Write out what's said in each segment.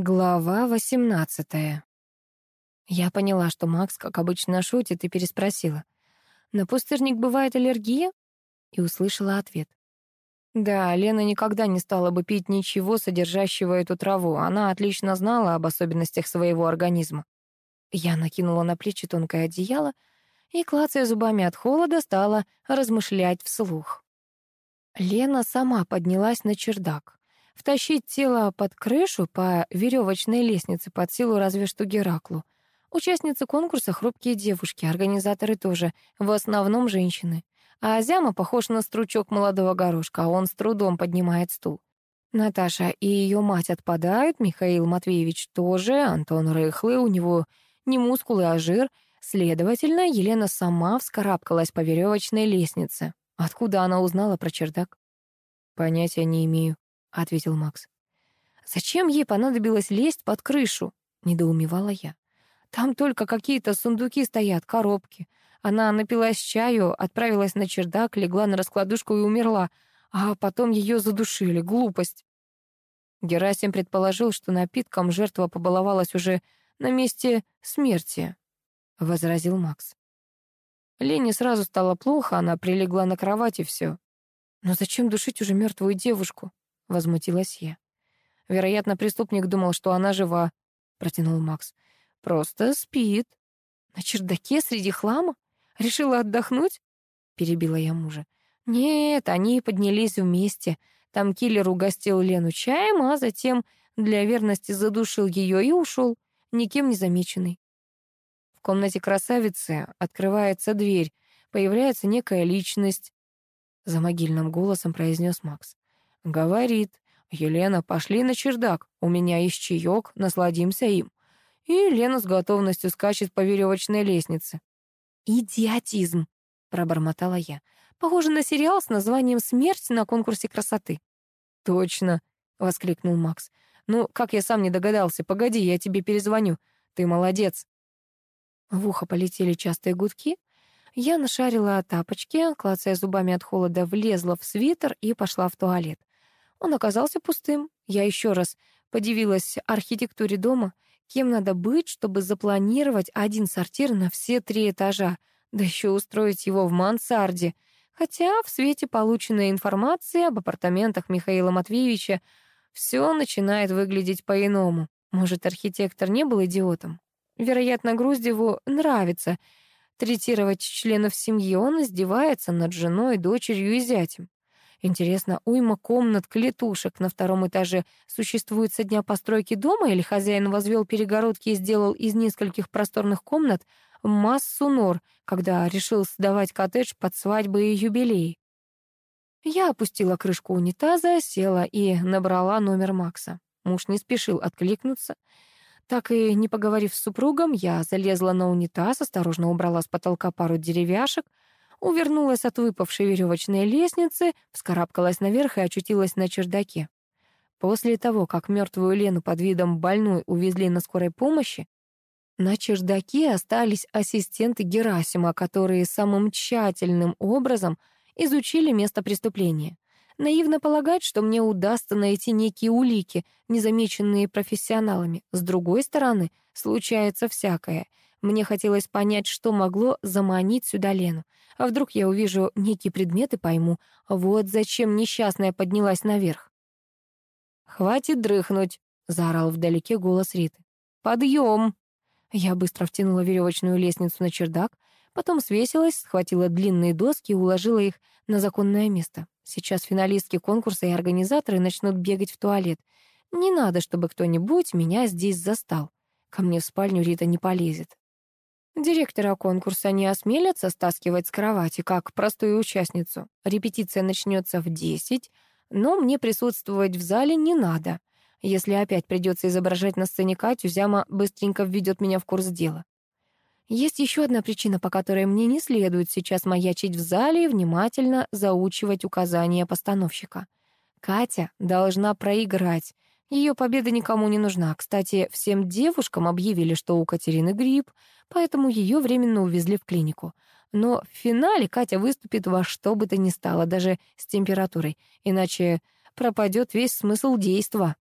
Глава восемнадцатая. Я поняла, что Макс, как обычно, шутит, и переспросила. «На пустырник бывает аллергия?» И услышала ответ. Да, Лена никогда не стала бы пить ничего, содержащего эту траву. Она отлично знала об особенностях своего организма. Я накинула на плечи тонкое одеяло и, клацая зубами от холода, стала размышлять вслух. Лена сама поднялась на чердак. Втащить тело под крышу по веревочной лестнице под силу разве что Гераклу. Участницы конкурса — хрупкие девушки, организаторы тоже, в основном женщины. А Азяма похож на стручок молодого горошка, а он с трудом поднимает стул. Наташа и ее мать отпадают, Михаил Матвеевич тоже, Антон рыхлый, у него не мускулы, а жир. Следовательно, Елена сама вскарабкалась по веревочной лестнице. Откуда она узнала про чердак? Понятия не имею. — ответил Макс. «Зачем ей понадобилось лезть под крышу?» — недоумевала я. «Там только какие-то сундуки стоят, коробки. Она напилась чаю, отправилась на чердак, легла на раскладушку и умерла, а потом ее задушили. Глупость». Герасим предположил, что напитком жертва побаловалась уже на месте смерти, — возразил Макс. Лене сразу стало плохо, она прилегла на кровать и все. Но зачем душить уже мертвую девушку? — возмутилась я. «Вероятно, преступник думал, что она жива», — протянул Макс. «Просто спит». «На чердаке среди хлама? Решила отдохнуть?» — перебила я мужа. «Нет, они поднялись вместе. Там киллер угостил Лену чаем, а затем для верности задушил ее и ушел, никем не замеченный. В комнате красавицы открывается дверь, появляется некая личность. За могильным голосом произнес Макс. Говорит, «Елена, пошли на чердак, у меня есть чаек, насладимся им». И Лена с готовностью скачет по веревочной лестнице. «Идиотизм», — пробормотала я. «Похоже на сериал с названием «Смерть на конкурсе красоты». «Точно», — воскликнул Макс. «Ну, как я сам не догадался, погоди, я тебе перезвоню. Ты молодец». В ухо полетели частые гудки. Я нашарила тапочки, клацая зубами от холода, влезла в свитер и пошла в туалет. Он оказался пустым. Я еще раз подивилась архитектуре дома. Кем надо быть, чтобы запланировать один сортир на все три этажа, да еще устроить его в мансарде. Хотя в свете полученной информации об апартаментах Михаила Матвеевича все начинает выглядеть по-иному. Может, архитектор не был идиотом? Вероятно, Груздеву нравится третировать членов семьи. Он издевается над женой, дочерью и зятем. Интересно, уйма комнат-клетушек на втором этаже существует со дня постройки дома или хозяин возвел перегородки и сделал из нескольких просторных комнат массу нор, когда решил сдавать коттедж под свадьбы и юбилей? Я опустила крышку унитаза, села и набрала номер Макса. Муж не спешил откликнуться. Так и не поговорив с супругом, я залезла на унитаз, осторожно убрала с потолка пару деревяшек, увернулась от выпавшей веревочной лестницы, вскарабкалась наверх и очутилась на чердаке. После того, как мертвую Лену под видом больной увезли на скорой помощи, на чердаке остались ассистенты Герасима, которые самым тщательным образом изучили место преступления. Наивно полагать, что мне удастся найти некие улики, незамеченные профессионалами. С другой стороны, случается всякое. Мне хотелось понять, что могло заманить сюда Лену. А вдруг я увижу некий предмет и пойму, вот зачем несчастная поднялась наверх. «Хватит дрыхнуть», — заорал вдалеке голос Риты. «Подъем!» Я быстро втянула веревочную лестницу на чердак, потом свесилась, схватила длинные доски и уложила их на законное место. Сейчас финалистки конкурса и организаторы начнут бегать в туалет. Не надо, чтобы кто-нибудь меня здесь застал. Ко мне в спальню Рита не полезет. Директора конкурса не осмелятся стаскивать с кровати, как простую участницу. Репетиция начнется в десять, но мне присутствовать в зале не надо. Если опять придется изображать на сцене Катю, Зяма быстренько введет меня в курс дела. Есть еще одна причина, по которой мне не следует сейчас маячить в зале и внимательно заучивать указания постановщика. Катя должна проиграть, ее победа никому не нужна. Кстати, всем девушкам объявили, что у Катерины грипп, поэтому ее временно увезли в клинику. Но в финале Катя выступит во что бы то ни стало, даже с температурой, иначе пропадет весь смысл действа.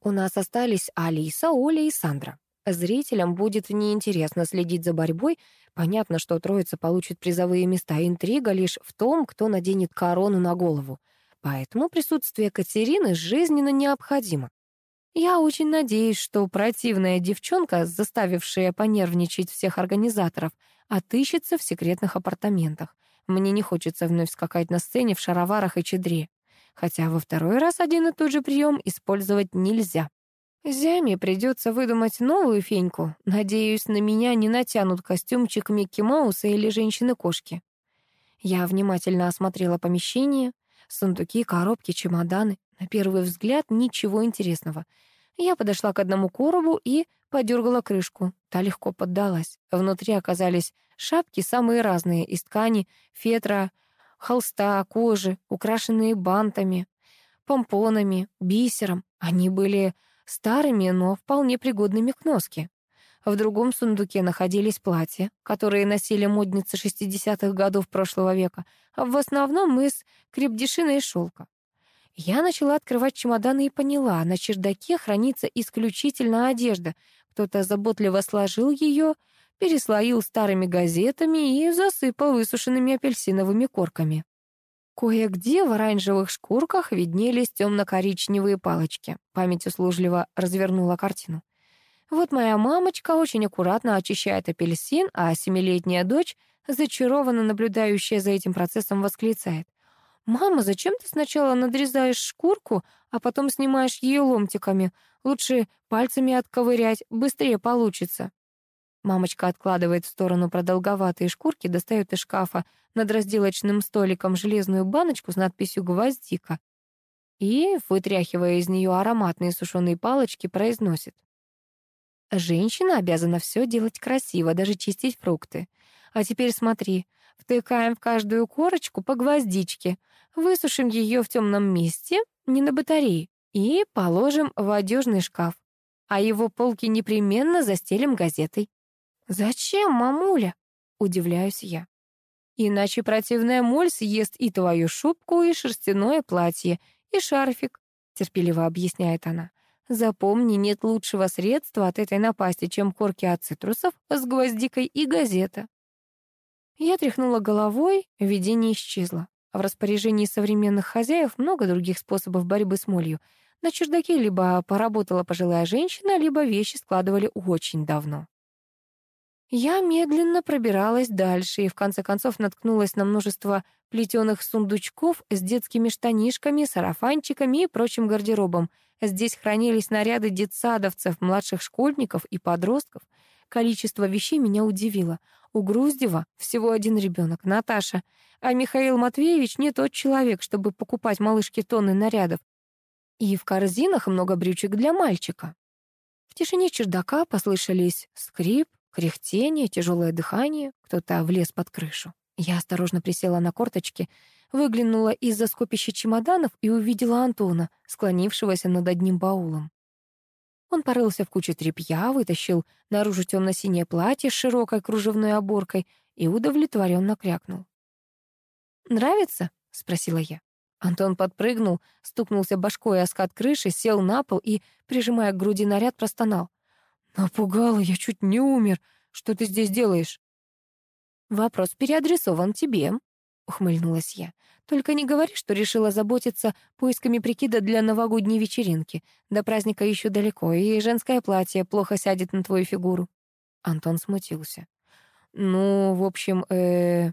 У нас остались Алиса, Оля и Сандра. Зрителям будет неинтересно следить за борьбой. Понятно, что троица получит призовые места. Интрига лишь в том, кто наденет корону на голову. Поэтому присутствие Катерины жизненно необходимо. Я очень надеюсь, что противная девчонка, заставившая понервничать всех организаторов, отыщется в секретных апартаментах. Мне не хочется вновь скакать на сцене в шароварах и чедре. Хотя во второй раз один и тот же прием использовать нельзя. Зяме придется выдумать новую феньку. Надеюсь, на меня не натянут костюмчик Микки Мауса или женщины-кошки. Я внимательно осмотрела помещение. Сундуки, коробки, чемоданы. На первый взгляд ничего интересного. Я подошла к одному коробу и подергала крышку. Та легко поддалась. Внутри оказались шапки самые разные, из ткани, фетра, холста, кожи, украшенные бантами, помпонами, бисером. Они были старыми, но вполне пригодными к носке. В другом сундуке находились платья, которые носили модницы 60-х годов прошлого века, а в основном из крепдешина и шелка. Я начала открывать чемоданы и поняла, на чердаке хранится исключительно одежда. Кто-то заботливо сложил ее, переслоил старыми газетами и засыпал высушенными апельсиновыми корками. Кое-где в оранжевых шкурках виднелись темно-коричневые палочки. Память услужливо развернула картину. Вот моя мамочка очень аккуратно очищает апельсин, а семилетняя дочь, зачарованно наблюдающая за этим процессом, восклицает. «Мама, зачем ты сначала надрезаешь шкурку, а потом снимаешь ее ломтиками? Лучше пальцами отковырять, быстрее получится». Мамочка откладывает в сторону продолговатые шкурки, достает из шкафа над разделочным столиком железную баночку с надписью «Гвоздика» и, вытряхивая из нее ароматные сушеные палочки, произносит. Женщина обязана все делать красиво, даже чистить фрукты. А теперь смотри, втыкаем в каждую корочку по гвоздичке, высушим ее в темном месте, не на батарее, и положим в одежный шкаф. А его полки непременно застелим газетой. «Зачем, мамуля?» — удивляюсь я. «Иначе противная моль съест и твою шубку, и шерстяное платье, и шарфик», — терпеливо объясняет она. «Запомни, нет лучшего средства от этой напасти, чем корки от цитрусов с гвоздикой и газета». Я тряхнула головой, видение исчезло. В распоряжении современных хозяев много других способов борьбы с молью. На чердаке либо поработала пожилая женщина, либо вещи складывали очень давно. Я медленно пробиралась дальше и в конце концов наткнулась на множество плетеных сундучков с детскими штанишками, сарафанчиками и прочим гардеробом. Здесь хранились наряды детсадовцев, младших школьников и подростков. Количество вещей меня удивило. У Груздева всего один ребенок, Наташа, а Михаил Матвеевич не тот человек, чтобы покупать малышке тонны нарядов. И в корзинах много брючек для мальчика. В тишине чердака послышались скрип, Кряхтение, тяжелое дыхание, кто-то влез под крышу. Я осторожно присела на корточки, выглянула из-за скопища чемоданов и увидела Антона, склонившегося над одним баулом. Он порылся в куче тряпья, вытащил наружу темно-синее платье с широкой кружевной оборкой и удовлетворенно крякнул. «Нравится?» — спросила я. Антон подпрыгнул, стукнулся башкой о скат крыши, сел на пол и, прижимая к груди наряд, простонал. «Напугала, я чуть не умер. Что ты здесь делаешь?» «Вопрос переадресован тебе», — ухмыльнулась я. «Только не говори, что решила заботиться поисками прикида для новогодней вечеринки. До праздника еще далеко, и женское платье плохо сядет на твою фигуру». Антон смутился. «Ну, в общем, э,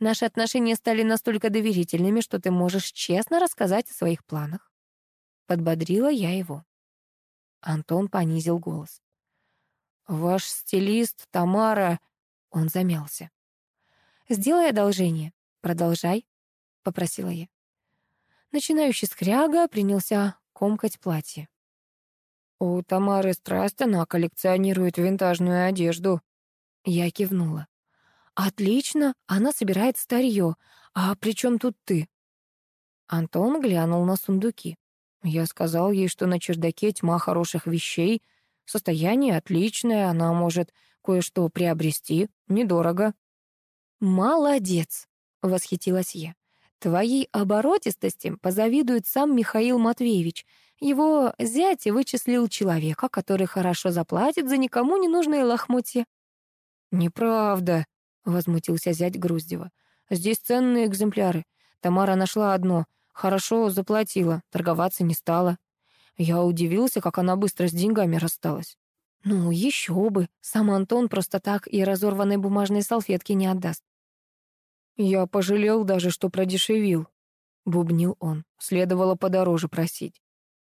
Наши отношения стали настолько доверительными, что ты можешь честно рассказать о своих планах». Подбодрила я его. Антон понизил голос. «Ваш стилист, Тамара...» Он замялся. «Сделай одолжение. Продолжай», — попросила я. Начинающий скряга принялся комкать платье. «У Тамары страсть, она коллекционирует винтажную одежду». Я кивнула. «Отлично, она собирает старье. А при чем тут ты?» Антон глянул на сундуки. Я сказал ей, что на чердаке тьма хороших вещей, состояние отличное, она может кое-что приобрести, недорого. «Молодец!» — восхитилась я. «Твоей оборотистости позавидует сам Михаил Матвеевич. Его зять вычислил человека, который хорошо заплатит за никому не нужные лохмотья. «Неправда», — возмутился зять Груздева. «Здесь ценные экземпляры. Тамара нашла одно, хорошо заплатила, торговаться не стала. Я удивился, как она быстро с деньгами рассталась. Ну, еще бы. Сам Антон просто так и разорванной бумажной салфетки не отдаст. Я пожалел даже, что продешевил. Бубнил он. Следовало подороже просить.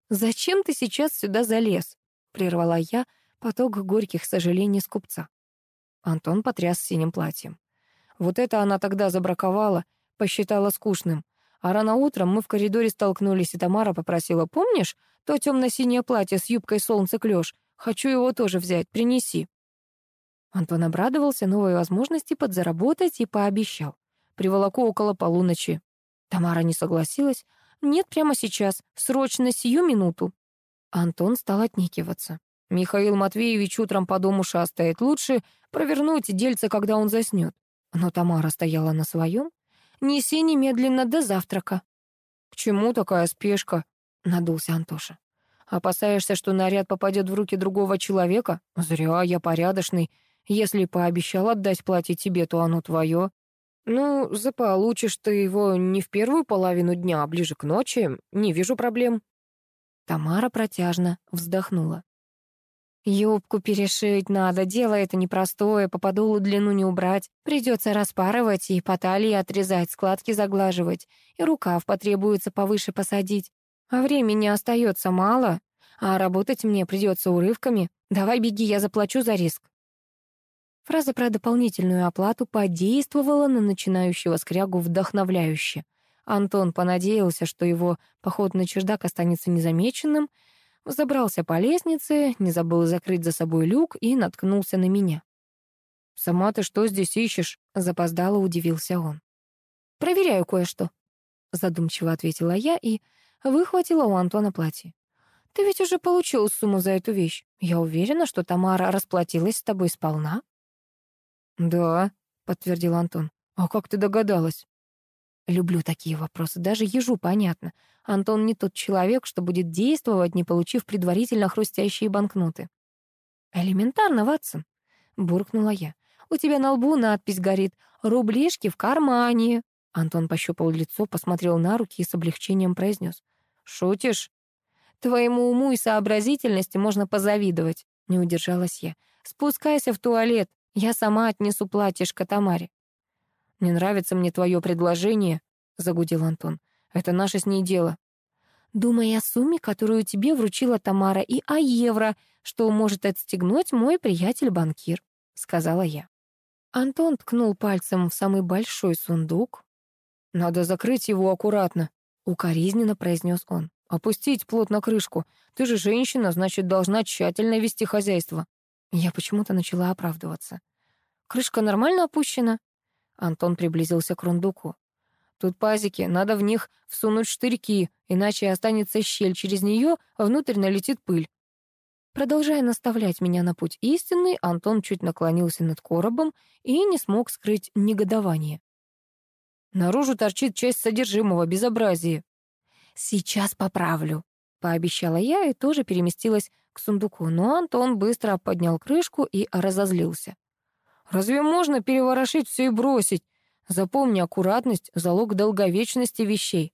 «Зачем ты сейчас сюда залез?» — прервала я поток горьких сожалений с купца. Антон потряс синим платьем. Вот это она тогда забраковала, посчитала скучным. А рано утром мы в коридоре столкнулись, и Тамара попросила, помнишь, то темно-синее платье с юбкой солнце клёш? Хочу его тоже взять, принеси. Антон обрадовался новой возможности подзаработать и пообещал. Приволоку около полуночи. Тамара не согласилась, «Нет, прямо сейчас. Срочно, сию минуту». Антон стал отнекиваться. «Михаил Матвеевич утром по дому шастает. Лучше провернуть дельце, когда он заснет». Но Тамара стояла на своем. «Неси немедленно до завтрака». «К чему такая спешка?» — надулся Антоша. «Опасаешься, что наряд попадет в руки другого человека? Зря, я порядочный. Если пообещал отдать платье тебе, то оно твое. «Ну, заполучишь ты его не в первую половину дня, а ближе к ночи. Не вижу проблем». Тамара протяжно вздохнула. «Юбку перешить надо, дело это непростое, по подолу длину не убрать. Придется распарывать и по талии отрезать, складки заглаживать, и рукав потребуется повыше посадить. А времени остается мало, а работать мне придется урывками. Давай беги, я заплачу за риск». Фраза про дополнительную оплату подействовала на начинающего скрягу вдохновляюще. Антон понадеялся, что его поход на чердак останется незамеченным, забрался по лестнице, не забыл закрыть за собой люк и наткнулся на меня. «Сама ты что здесь ищешь?» — запоздало удивился он. «Проверяю кое-что», — задумчиво ответила я и выхватила у Антона платье. «Ты ведь уже получил сумму за эту вещь. Я уверена, что Тамара расплатилась с тобой сполна». «Да», — подтвердил Антон. «А как ты догадалась?» Люблю такие вопросы, даже ежу понятно. Антон не тот человек, что будет действовать, не получив предварительно хрустящие банкноты. «Элементарно, Ватсон», — буркнула я. «У тебя на лбу надпись горит «Рублишки в кармане». Антон пощупал лицо, посмотрел на руки и с облегчением произнес. «Шутишь?» «Твоему уму и сообразительности можно позавидовать», — не удержалась я. «Спускайся в туалет, я сама отнесу платьишко Тамаре. «Не нравится мне твое предложение», — загудел Антон. «Это наше с ней дело». «Думай о сумме, которую тебе вручила Тамара, и о евро, что может отстегнуть мой приятель-банкир», — сказала я. Антон ткнул пальцем в самый большой сундук. «Надо закрыть его аккуратно», — укоризненно произнес он. «Опустить плотно крышку. Ты же женщина, значит, должна тщательно вести хозяйство». Я почему-то начала оправдываться. «Крышка нормально опущена?» Антон приблизился к рундуку. «Тут пазики, надо в них всунуть штырьки, иначе останется щель, через нее внутрь налетит пыль». Продолжая наставлять меня на путь истинный, Антон чуть наклонился над коробом и не смог скрыть негодование. «Наружу торчит часть содержимого, безобразие». «Сейчас поправлю», — пообещала я и тоже переместилась к сундуку, но Антон быстро поднял крышку и разозлился. «Разве можно переворошить все и бросить? Запомни, аккуратность — залог долговечности вещей».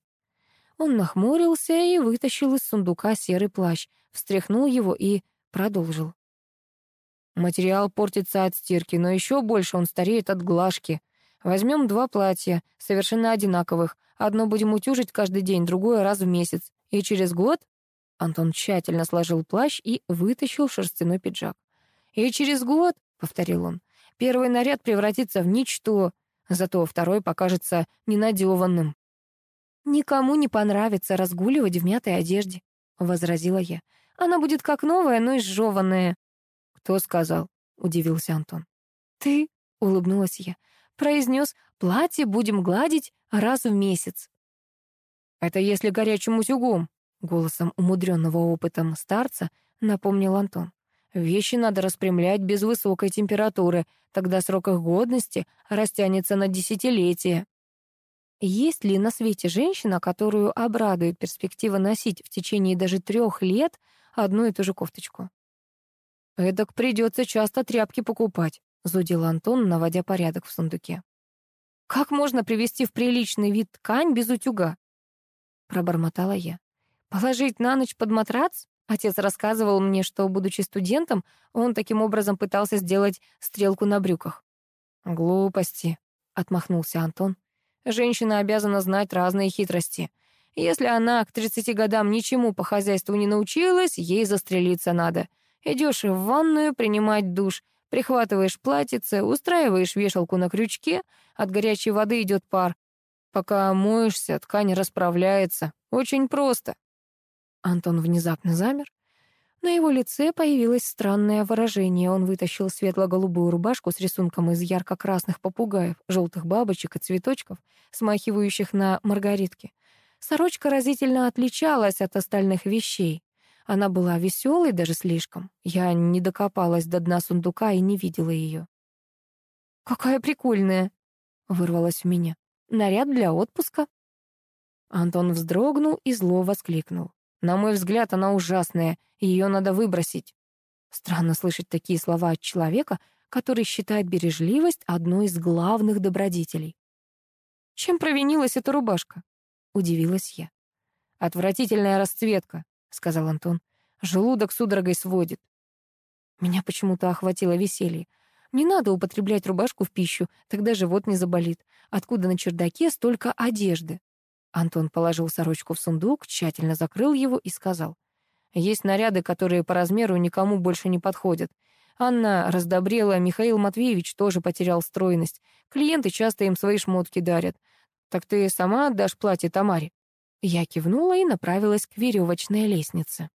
Он нахмурился и вытащил из сундука серый плащ, встряхнул его и продолжил. Материал портится от стирки, но еще больше он стареет от глажки. Возьмем два платья, совершенно одинаковых. Одно будем утюжить каждый день, другое раз в месяц. И через год Антон тщательно сложил плащ и вытащил шерстяной пиджак. «И через год», — повторил он, — «первый наряд превратится в ничто, зато второй покажется ненадеванным». «Никому не понравится разгуливать в мятой одежде», — возразила я. «Она будет как новая, но изжеванная». «Кто сказал?» — удивился Антон. «Ты», — улыбнулась я, — произнес, «платье будем гладить раз в месяц». «Это если горячим утюгом», Голосом умудренного опытом старца напомнил Антон. Вещи надо распрямлять без высокой температуры, тогда срок их годности растянется на десятилетия. есть ли на свете женщина, которую обрадует перспектива носить в течение даже трех лет одну и ту же кофточку. «Эдак придется часто тряпки покупать», — зудил Антон, наводя порядок в сундуке. «Как можно привести в приличный вид ткань без утюга?» — пробормотала я. «Положить на ночь под матрац? Отец рассказывал мне, что, будучи студентом, он таким образом пытался сделать стрелку на брюках». «Глупости», — отмахнулся Антон. «Женщина обязана знать разные хитрости. Если она к 30 годам ничему по хозяйству не научилась, ей застрелиться надо. Идешь в ванную принимать душ, прихватываешь платьице, устраиваешь вешалку на крючке, от горячей воды идет пар. Пока моешься, ткань расправляется. Очень просто. Антон внезапно замер. На его лице появилось странное выражение. Он вытащил светло-голубую рубашку с рисунком из ярко-красных попугаев, желтых бабочек и цветочков, смахивающих на маргаритки. Сорочка разительно отличалась от остальных вещей. Она была веселой даже слишком. Я не докопалась до дна сундука и не видела ее. «Какая прикольная!» — вырвалась в меня. «Наряд для отпуска?» Антон вздрогнул и зло воскликнул. «На мой взгляд, она ужасная, ее надо выбросить». Странно слышать такие слова от человека, который считает бережливость одной из главных добродетелей. Чем провинилась эта рубашка? Удивилась я. «Отвратительная расцветка», — сказал Антон. «Желудок судорогой сводит». Меня почему-то охватило веселье. Не надо употреблять рубашку в пищу, тогда живот не заболит. Откуда на чердаке столько одежды? Антон положил сорочку в сундук, тщательно закрыл его и сказал. «Есть наряды, которые по размеру никому больше не подходят. Анна раздобрела, Михаил Матвеевич тоже потерял стройность. Клиенты часто им свои шмотки дарят. «Так ты сама отдашь платье Тамаре?» Я кивнула и направилась к веревочной лестнице.